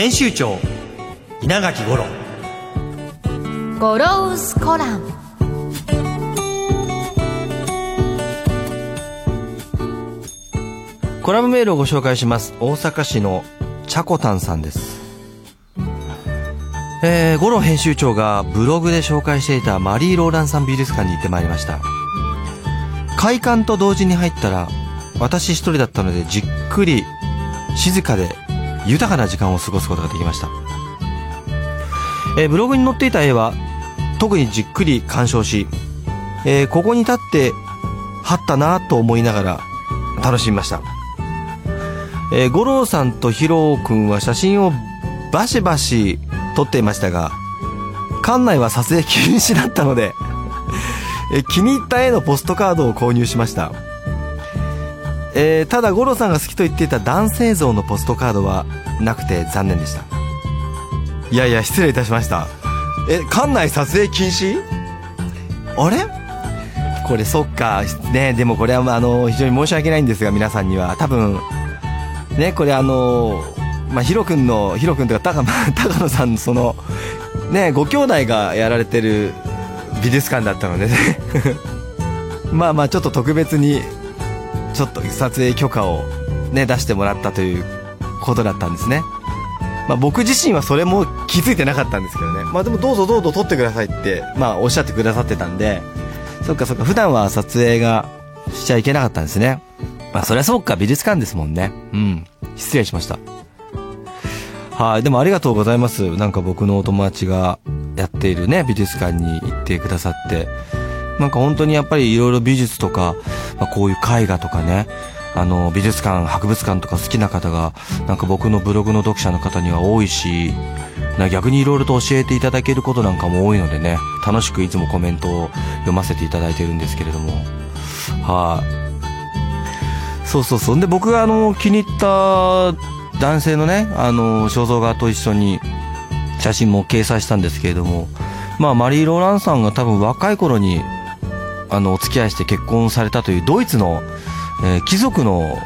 編集長稲垣五郎。ゴロウスコラム。コラムメールをご紹介します。大阪市のチャコタンさんです。えー、五郎編集長がブログで紹介していたマリー・ローランさん美術館に行ってまいりました。開館と同時に入ったら私一人だったのでじっくり静かで豊かな時間を過ごすことができました、えーブログに載っていた絵は特にじっくり鑑賞し、えーここに立ってはったなと思いながら楽しみました、えー五郎さんとヒロ君は写真をバシバシ撮っていましたが館内は撮影禁止だったので、え気に入った絵のポストカードを購入しました。えーただ五郎さんが好きと言っていた男性像のポストカードはなくて残念でした。いやいや失礼いたしました。え館内撮影禁止？あれ？これそっか。ねでもこれはまああの非常に申し訳ないんですが皆さんには。多分ねこれあのまあヒロ君のヒロ君とか高高野さんのそのねご兄弟がやられてる美術館だったのでね。まあまあちょっと特別にちょっと撮影許可をね出してもらったということだったんですね。まあ、僕自身はそれも気づいてなかったんですけどね、まあ、でもどうぞどうぞ撮ってくださいって、まあ、おっしゃってくださってたんでそっかそっか。普段は撮影がしちゃいけなかったんですね。まあそりゃそうか。美術館ですもんね。うん。失礼しました。はい。でもありがとうございます。なんか僕のお友達がやっているね美術館に行ってくださって。なんか本当にやっぱりいろいろ美術とか、まあ、こういう絵画とかねあの美術館博物館とか好きな方がなんか僕のブログの読者の方には多いしな逆にいろいろと教えていただけることなんかも多いのでね楽しくいつもコメントを読ませていただいてるんですけれども。はい。そうそうそう。で僕があの気に入った男性のねあの肖像画と一緒に写真も掲載したんですけれどもまあマリー・ローランさんが多分若い頃にあのお付き合いして結婚されたというドイツの、えー貴族の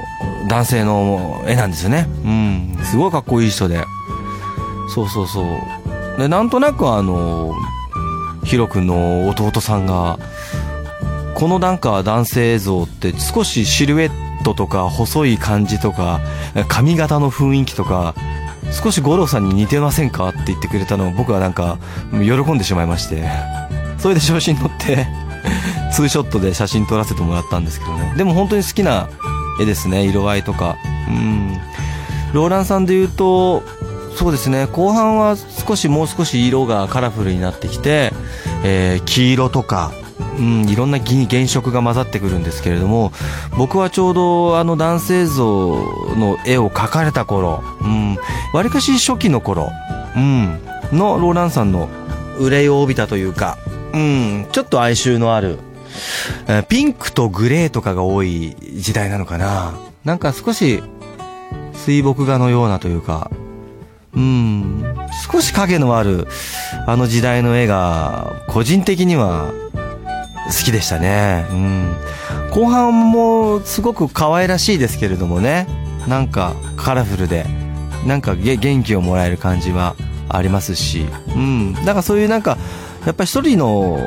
男性の絵なんですよね。うん。すごいかっこいい人で。そうそうそう。でなんとなくあのヒロ君の弟さんがこのなんか男性像って少しシルエットとか細い感じとか髪型の雰囲気とか少し五郎さんに似てませんかって言ってくれたのを僕はなんか喜んでしまいまして。それで写真撮って。ツーショットで写真撮らせてもらったんですけどね。でも本当に好きな絵ですね色合いとか。うん。ローランさんで言うとそうですね後半は少しもう少し色がカラフルになってきて、えー黄色とかうん、いろんな原色が混ざってくるんですけれども僕はちょうどあの男性像の絵を描かれた頃うんかし初期の頃、うん、のローランさんの憂いを帯びたというか、うん、ちょっと哀愁のあるピンクとグレーとかが多い時代なのかな。なんか少し水墨画のようなというか。うん。少し影のあるあの時代の絵が個人的には好きでしたね。うん。後半もすごく可愛らしいですけれどもね。なんかカラフルで。なんか元気をもらえる感じはありますし。うん。だからそういうなんかやっぱり一人の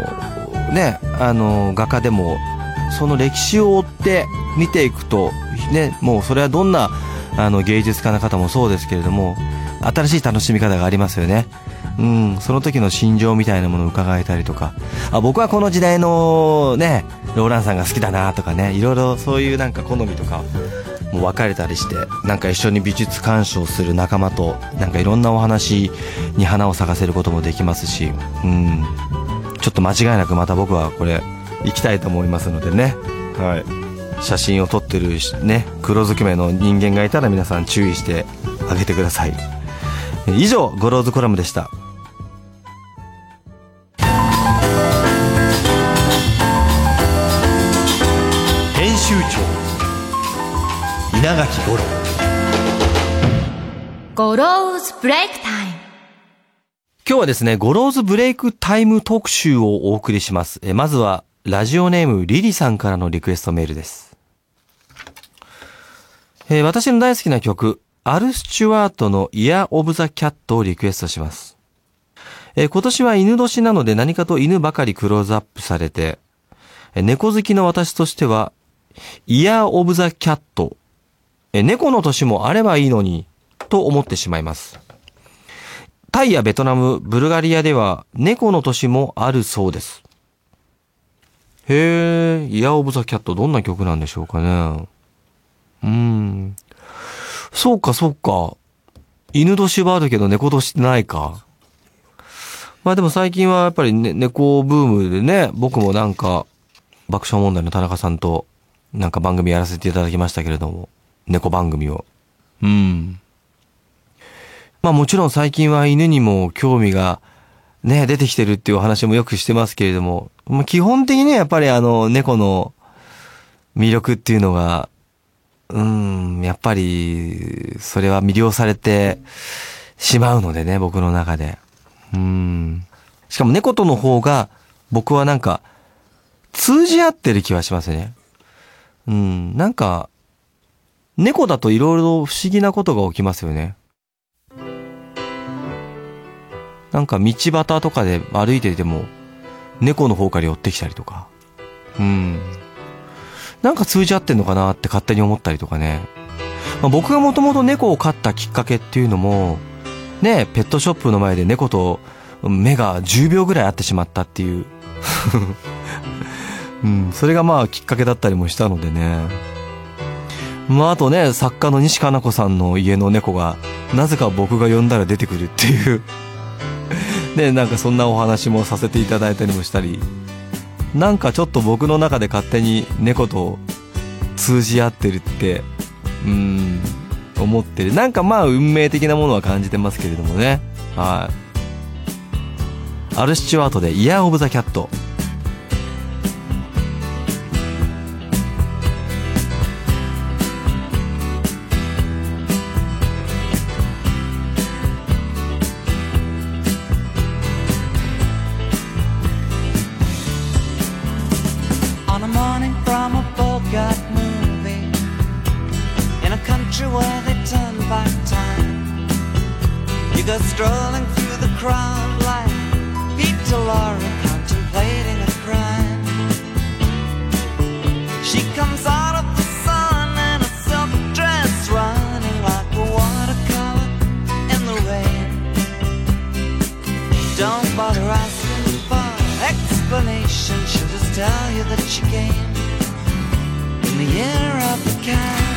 ねあの画家でもその歴史を追って見ていくとねもうそれはどんなあの芸術家の方もそうですけれども新しい楽しみ方がありますよね。うん、その時の心情みたいなものを伺えたりとか。あ僕はこの時代のねローランさんが好きだなとかねいろいろそういうなんか好みとかも分かれたりしてなんか一緒に美術鑑賞する仲間となんかいろんなお話に花を咲かせることもできますしうん。ちょっと間違いなくまた僕はこれ行きたいと思いますのでね。はい、写真を撮ってるね黒ずくめの人間がいたら皆さん注意してあげてください。以上 Goro's Column でした。編集長稲垣吾郎。Goro's Break Time今日はですね、 Goro's Break Time 特集をお送りします。えまずは、ラジオネームリリさんからのリクエストメールです。えー私の大好きな曲、アル・スチュワートのイヤー・オブ・ザ・キャットをリクエストします。えー今年は犬年なので何かと犬ばかりクローズアップされて、えー猫好きの私としては、イヤー・オブ・ザ・キャット、えー猫の年もあればいいのに、と思ってしまいます。タイやベトナム、ブルガリアでは猫の年もあるそうです。へえ、イヤーオブザキャットどんな曲なんでしょうかね。うーん。そうか、そうか。犬年はあるけど猫年ってないか。まあでも最近はやっぱり、ね、猫ブームでね、僕もなんか、爆笑問題の田中さんとなんか番組やらせていただきましたけれども、猫番組を。うん。まあもちろん最近は犬にも興味がね、出てきてるっていうお話もよくしてますけれども、まあ基本的にね、やっぱりあの、猫の魅力っていうのが、うん、やっぱり、それは魅了されてしまうのでね、僕の中で。うん。しかも猫との方が、僕はなんか、通じ合ってる気はしますね。うん、なんか、猫だと色々不思議なことが起きますよね。なんか道端とかで歩いてても、猫の方から寄ってきたりとか。うん。なんか通じ合ってんのかなって勝手に思ったりとかね。まあ、僕がもともと猫を飼ったきっかけっていうのも、ね、ペットショップの前で猫と目が10秒ぐらい合ってしまったっていう。うん、それがまあきっかけだったりもしたのでね。まああとね、作家の西加奈子さんの家の猫が、なぜか僕が呼んだら出てくるっていう。ね、なんかそんなお話もさせていただいたりもしたり。なんかちょっと僕の中で勝手に猫と通じ合ってるって、うん、思ってる。なんかまあ運命的なものは感じてますけれどもね。はい。アル・スチュワートでイヤー・オブ・ザ・キャット。Country where they turn back time. You go strolling through the crowd like Peter Laura contemplating a crime. She comes out of the sun in a silk dress, running like a watercolor in the rain. Don't bother asking for explanation. She'll just tell you that she came in the year of the cat.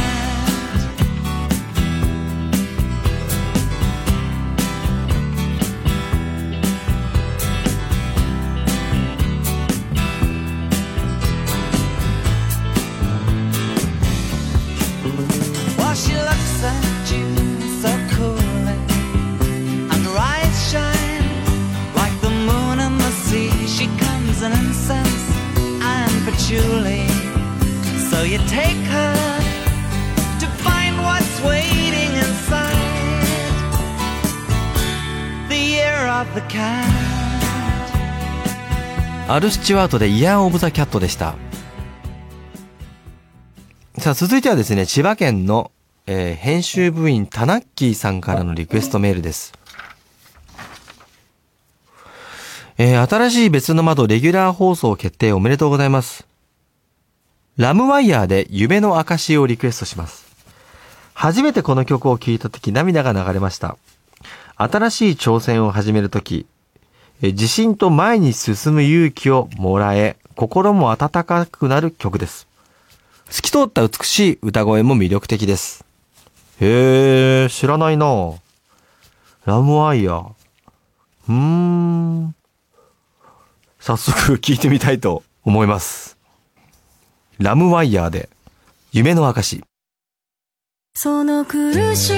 You take her to find what's waiting inside the year of the cat. アル・スチュワートでイヤー・オブ・ザ・キャットでした。さあ、続いてはですね、千葉県の、えー編集部員タナッキーさんからのリクエストメールです。えー新しい別の窓レギュラー放送決定おめでとうございます。ラムワイヤーで夢の証をリクエストします。初めてこの曲を聴いた時涙が流れました。新しい挑戦を始める時、え自信と前に進む勇気をもらえ、心も温かくなる曲です。透き通った美しい歌声も魅力的です。へえ、知らないなラムワイヤー。うーん。早速聞いてみたいと思います。ラムワイヤーで、夢の証。その苦しい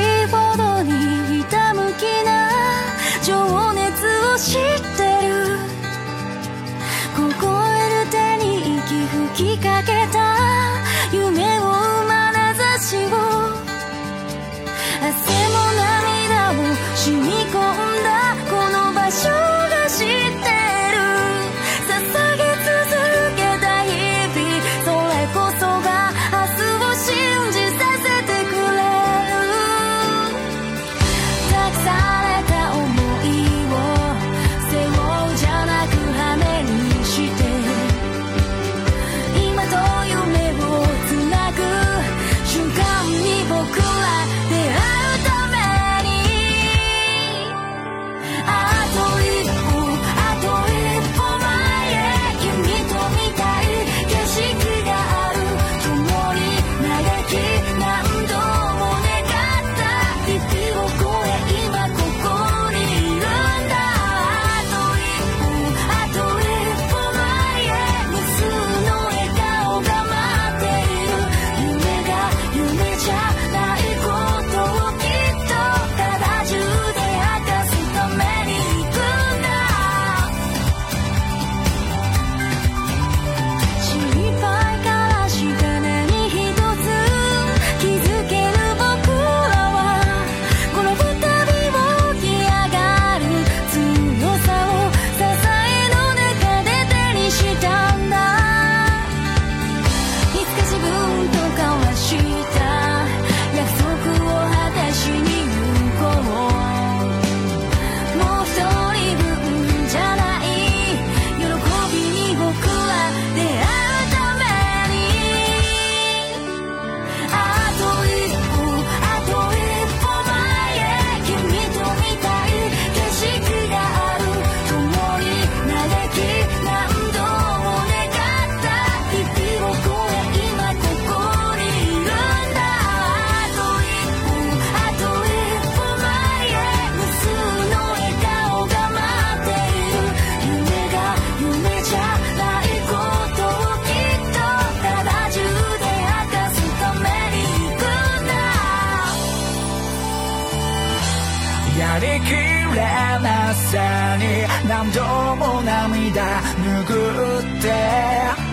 れなさに何度も涙拭って。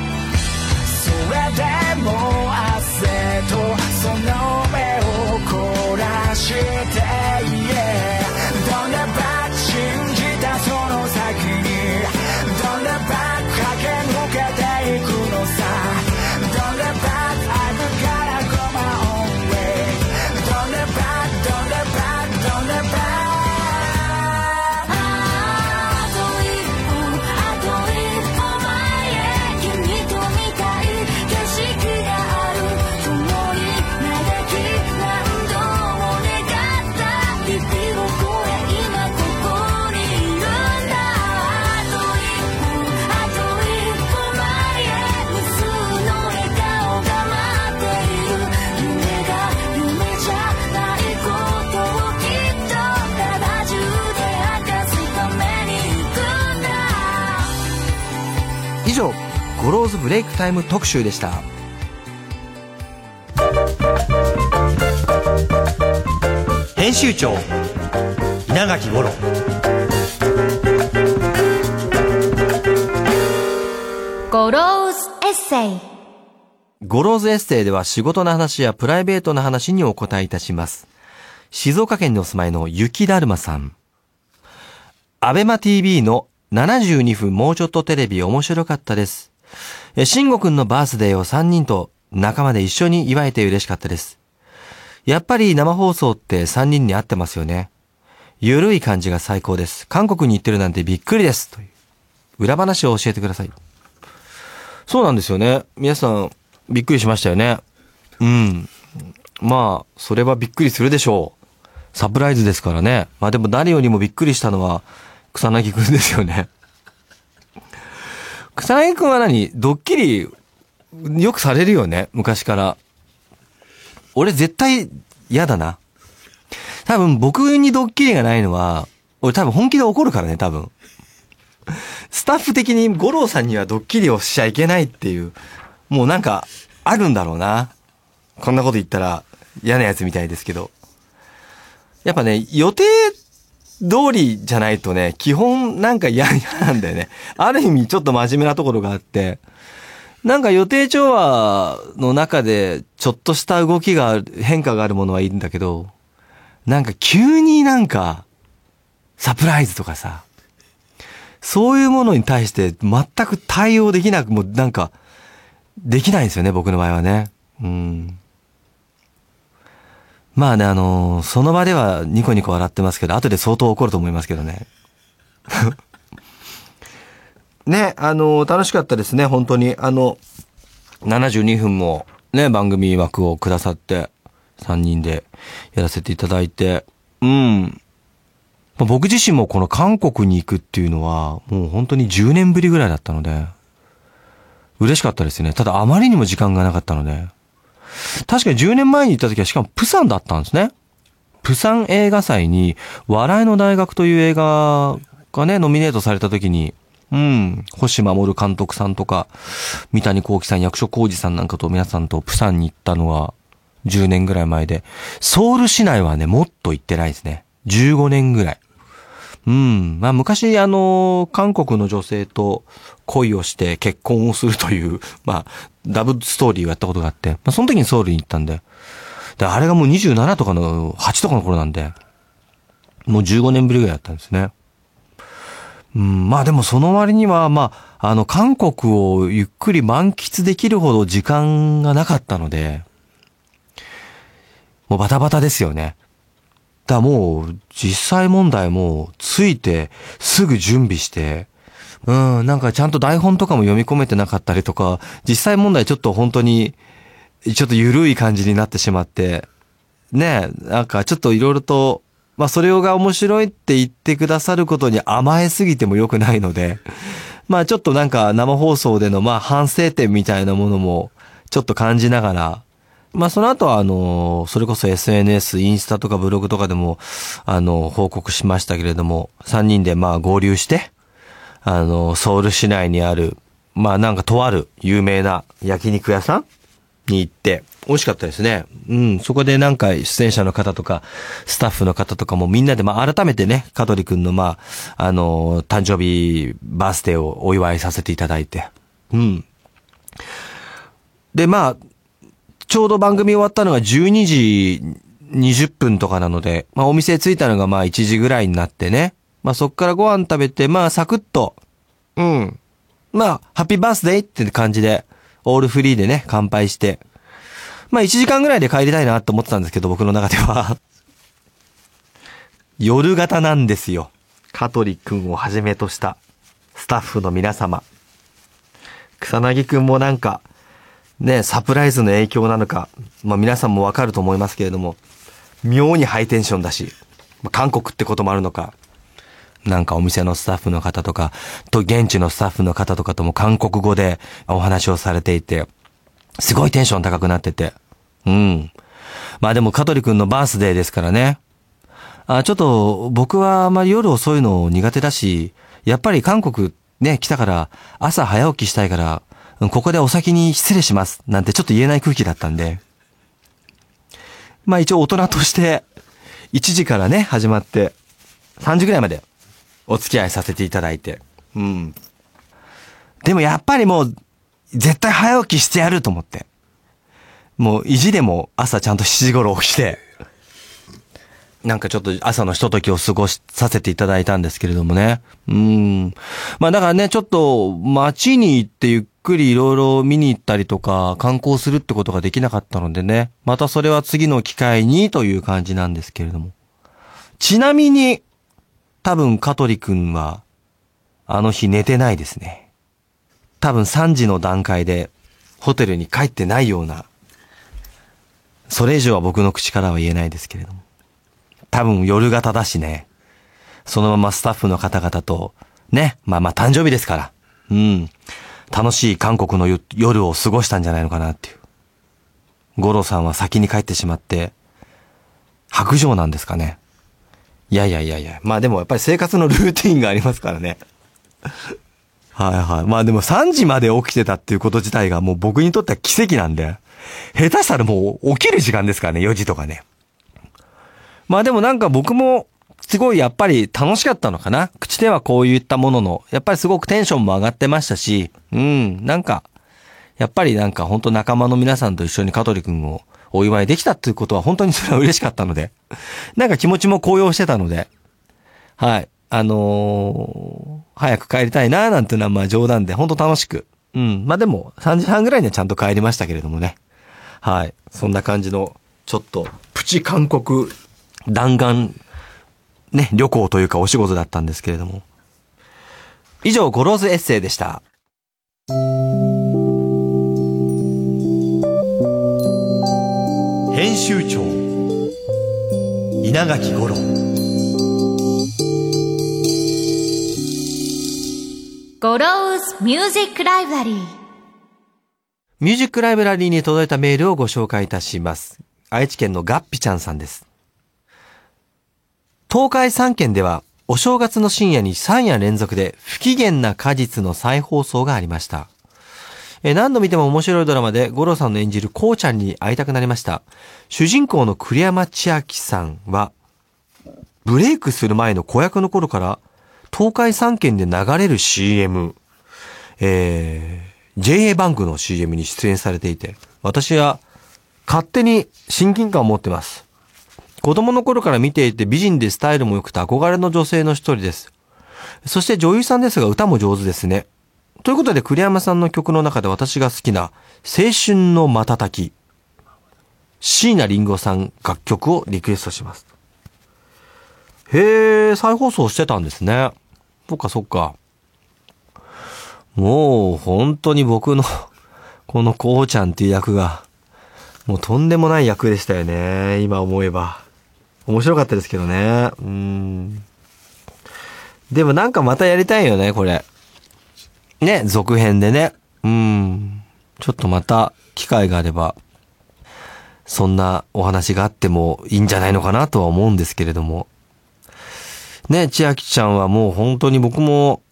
それでも汗とその目を凝らして yeah どんなバッチ信じたその先に。Goro's Break Time 特集でした。編集長稲垣吾郎 Goro's Essay Goro's Essay では仕事の話やプライベートな話にお答えいたします。静岡県にお住まいの雪だるまさん。アベマ TV の72分もうちょっとテレビ面白かったです。え、慎吾くんのバースデーを3人と仲間で一緒に祝えて嬉しかったです。やっぱり生放送って3人に合ってますよね。ゆるい感じが最高です。韓国に行ってるなんてびっくりです。という裏話を教えてください。そうなんですよね。皆さん、びっくりしましたよね。うん。まあ、それはびっくりするでしょう。サプライズですからね。まあでも誰よりもびっくりしたのは、草薙くんですよね。草薙くんは何？ドッキリ、よくされるよね？昔から。俺絶対嫌だな。多分僕にドッキリがないのは、俺多分本気で怒るからね、多分。スタッフ的に五郎さんにはドッキリをしちゃいけないっていう、もうなんか、あるんだろうな。こんなこと言ったら嫌なやつみたいですけど。やっぱね、予定通りじゃないとね、基本なんか嫌なんだよね。ある意味ちょっと真面目なところがあって、なんか予定調和の中でちょっとした動きがある、変化があるものはいいんだけど、なんか急になんか、サプライズとかさ、そういうものに対して全く対応できなく、もうなんか、できないんですよね、僕の場合はね。うん。まあね、あのーその場ではニコニコ笑ってますけど、後で相当怒ると思いますけどね。ね、あのー楽しかったですね、本当に。あの、72分もね、番組枠をくださって、3人でやらせていただいて、うん。まあ僕自身もこの韓国に行くっていうのは、もう本当に10年ぶりぐらいだったので、嬉しかったですね。ただあまりにも時間がなかったので、確かに10年前に行った時はしかもプサンだったんですね。プサン映画祭に、笑いの大学という映画がね、ノミネートされた時に、うん、星守監督さんとか、三谷幸喜さん、役所広司さんなんかと皆さんとプサンに行ったのは10年ぐらい前で、ソウル市内はね、もっと行ってないですね。15年ぐらい。うん。まあ昔、あの、韓国の女性と恋をして結婚をするという、まあ、ダブストーリーをやったことがあって、まあその時にソウルに行ったんで、で、あれがもう27とかの、8とかの頃なんで、もう15年ぶりぐらいだったんですね。うん、まあでもその割には、まあ、あの、韓国をゆっくり満喫できるほど時間がなかったので、もうバタバタですよね。だもう、実際問題も、ついて、すぐ準備して、うん、なんかちゃんと台本とかも読み込めてなかったりとか、実際問題ちょっと本当に、ちょっと緩い感じになってしまって、ね、なんかちょっといろいろと、まあそれが面白いって言ってくださることに甘えすぎても良くないので、まあちょっとなんか生放送でのまあ反省点みたいなものもちょっと感じながら、まあその後はあの、それこそ SNS、インスタとかブログとかでも、あの、報告しましたけれども、3人でまあ合流して、あの、ソウル市内にある、まあなんかとある有名な焼肉屋さんに行って、美味しかったですね。うん、そこでなんか出演者の方とか、スタッフの方とかもみんなで、まあ改めてね、香取くんのまあ、あの、誕生日、バースデーをお祝いさせていただいて。うん。で、まあ、ちょうど番組終わったのが12時20分とかなので、まあお店着いたのがまあ1時ぐらいになってね。まあそっからご飯食べて、まあサクッと、うん。まあ、ハッピーバースデーって感じで、オールフリーでね、乾杯して。まあ1時間ぐらいで帰りたいなと思ってたんですけど、僕の中では。夜型なんですよ。香取くんをはじめとしたスタッフの皆様。草薙くんもなんか、ね、サプライズの影響なのか、まあ皆さんもわかると思いますけれども、妙にハイテンションだし、まあ韓国ってこともあるのか、なんかお店のスタッフの方とか、と現地のスタッフの方とかとも韓国語でお話をされていて、すごいテンション高くなってて。うん。まあでも香取くんのバースデーですからね。あ、ちょっと僕はあまり夜遅いの苦手だし、やっぱり韓国ね、来たから朝早起きしたいから、ここでお先に失礼します。なんてちょっと言えない空気だったんで。まあ一応大人として、1時からね、始まって、3時ぐらいまでお付き合いさせていただいて。うん。でもやっぱりもう、絶対早起きしてやると思って。もう意地でも朝ちゃんと7時頃起きて、なんかちょっと朝のひとときを過ごしさせていただいたんですけれどもね。うん。まあだからね、ちょっと街に行ってゆっくりいろいろ見に行ったりとか観光するってことができなかったのでね。またそれは次の機会にという感じなんですけれども。ちなみに、多分香取くんは、あの日寝てないですね。多分3時の段階でホテルに帰ってないような、それ以上は僕の口からは言えないですけれども。多分夜型だしね。そのままスタッフの方々と、ね、まあまあ誕生日ですから。うん。楽しい韓国の夜を過ごしたんじゃないのかなっていう。五郎さんは先に帰ってしまって、白状なんですかね。いやいやいやいや。まあでもやっぱり生活のルーティンがありますからね。はいはい。まあでも3時まで起きてたっていうこと自体がもう僕にとっては奇跡なんで。下手したらもう起きる時間ですからね、4時とかね。まあでもなんか僕も、すごいやっぱり楽しかったのかな？口ではこういったものの、やっぱりすごくテンションも上がってましたし、うん、なんか、やっぱりなんか本当仲間の皆さんと一緒に香取くんをお祝いできたっていうことは本当にそれは嬉しかったので、なんか気持ちも高揚してたので、はい。あのー早く帰りたいなーなんていうのはまあ冗談で、本当楽しく。うん。まあでも、3時半ぐらいにはちゃんと帰りましたけれどもね。はい。そんな感じの、ちょっと、プチ韓国弾丸、ね、旅行というかお仕事だったんですけれども。以上、 Goro's Essay でした。編集長稲垣吾郎Goro's Music Library Music Library に届いたメールをご紹介いたします。愛知県のガッピちゃんさんです。東海3県では、お正月の深夜に3夜連続で不機嫌な果実の再放送がありました。え何度見ても面白いドラマで、吾郎さんの演じるこうちゃんに会いたくなりました。主人公の栗山千明さんは、ブレイクする前の子役の頃から、東海3県で流れる CM、えー JA バンクの CM に出演されていて、私は勝手に親近感を持ってます。子供の頃から見ていて美人でスタイルも良くて憧れの女性の一人です。そして女優さんですが歌も上手ですね。ということで栗山さんの曲の中で私が好きな青春の瞬き、椎名林檎さん楽曲をリクエストします。へえ、再放送してたんですね。そっかそっか。もう本当に僕の このこうちゃんっていう役がもうとんでもない役でしたよね。今思えば。面白かったですけどね。うん。でもなんかまたやりたいよね、これ。ね、続編でね。うん。ちょっとまた機会があれば、そんなお話があってもいいんじゃないのかなとは思うんですけれども。ね、千秋ちゃんはもう本当に僕も、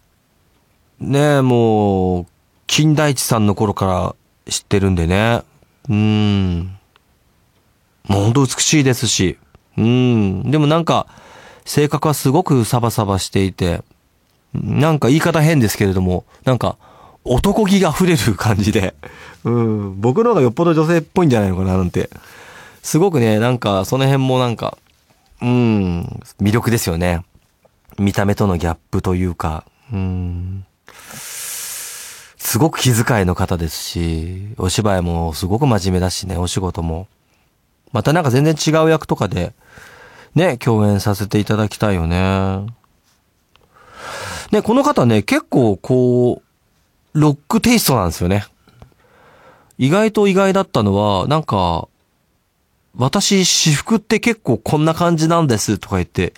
ね、もう、金田一さんの頃から知ってるんでね。うん。もう本当美しいですし。うん。でもなんか、性格はすごくサバサバしていて、なんか言い方変ですけれども、なんか、男気が溢れる感じで、うん。僕の方がよっぽど女性っぽいんじゃないのかななんて。すごくね、なんか、その辺もなんか、うん、魅力ですよね。見た目とのギャップというか、うん。すごく気遣いの方ですし、お芝居もすごく真面目だしね、お仕事も。またなんか全然違う役とかで、ね、共演させていただきたいよね。ね、この方ね、結構こう、ロックテイストなんですよね。意外と意外だったのは、なんか、私、私服って結構こんな感じなんですとか言って、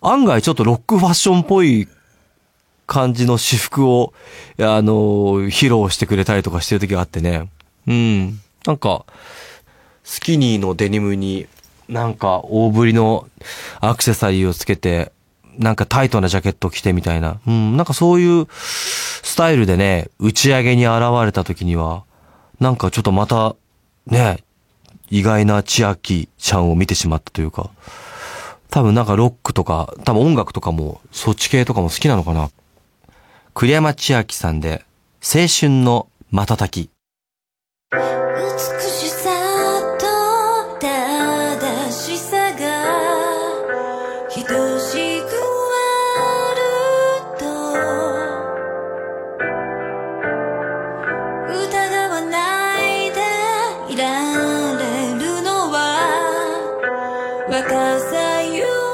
案外ちょっとロックファッションっぽい感じの私服を、あの、披露してくれたりとかしてる時があってね。うん。なんか、スキニーのデニムに、なんか大ぶりのアクセサリーをつけて、なんかタイトなジャケット着てみたいな。うん、なんかそういうスタイルでね、打ち上げに現れた時には、なんかちょっとまた、ね、意外な千秋ちゃんを見てしまったというか、多分なんかロックとか、多分音楽とかも、そっち系とかも好きなのかな。栗山千秋さんで、青春の瞬き。because of you.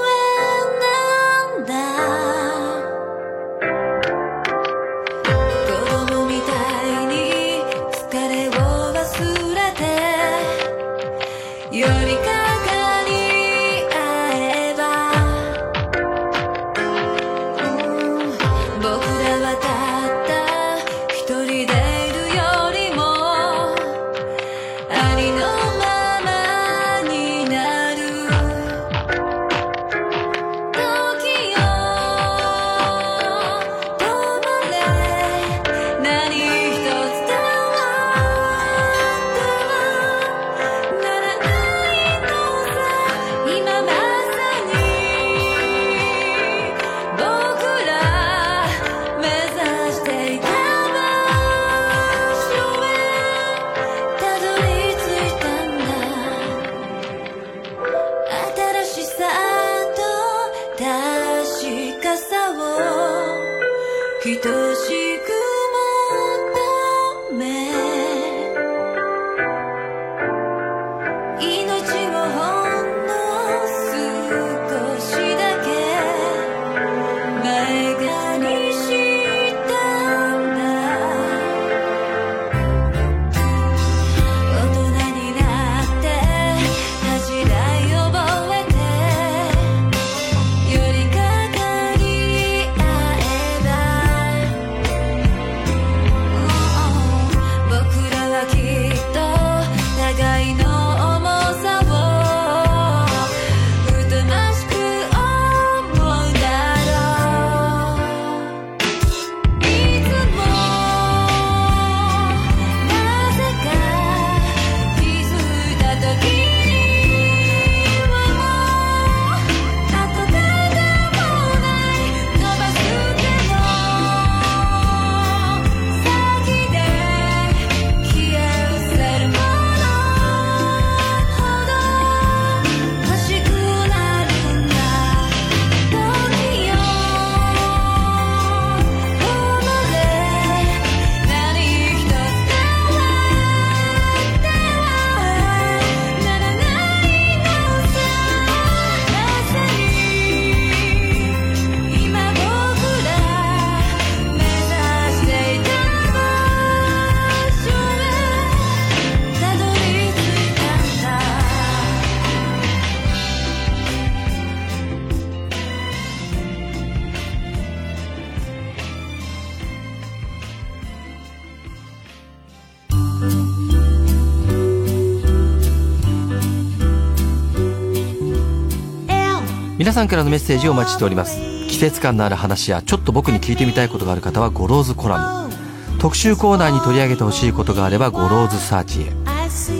皆さんからのメッセージをお待ちしております。季節感のある話やちょっと僕に聞いてみたいことがある方は Goro's Column。特集コーナーに取り上げてほしいことがあれば Goro's Search へ。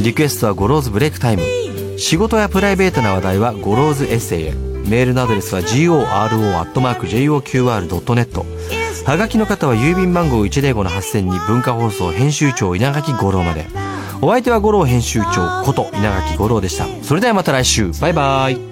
リクエストは Goro's Break Time。仕事やプライベートな話題は Goro's Essay へ。メールのアドレスは goro.joqr.net はがきの方は郵便番号105-8000に文化放送編集長稲垣吾郎まで。お相手は吾郎編集長こと稲垣吾郎でした。それではまた来週。バイバイ。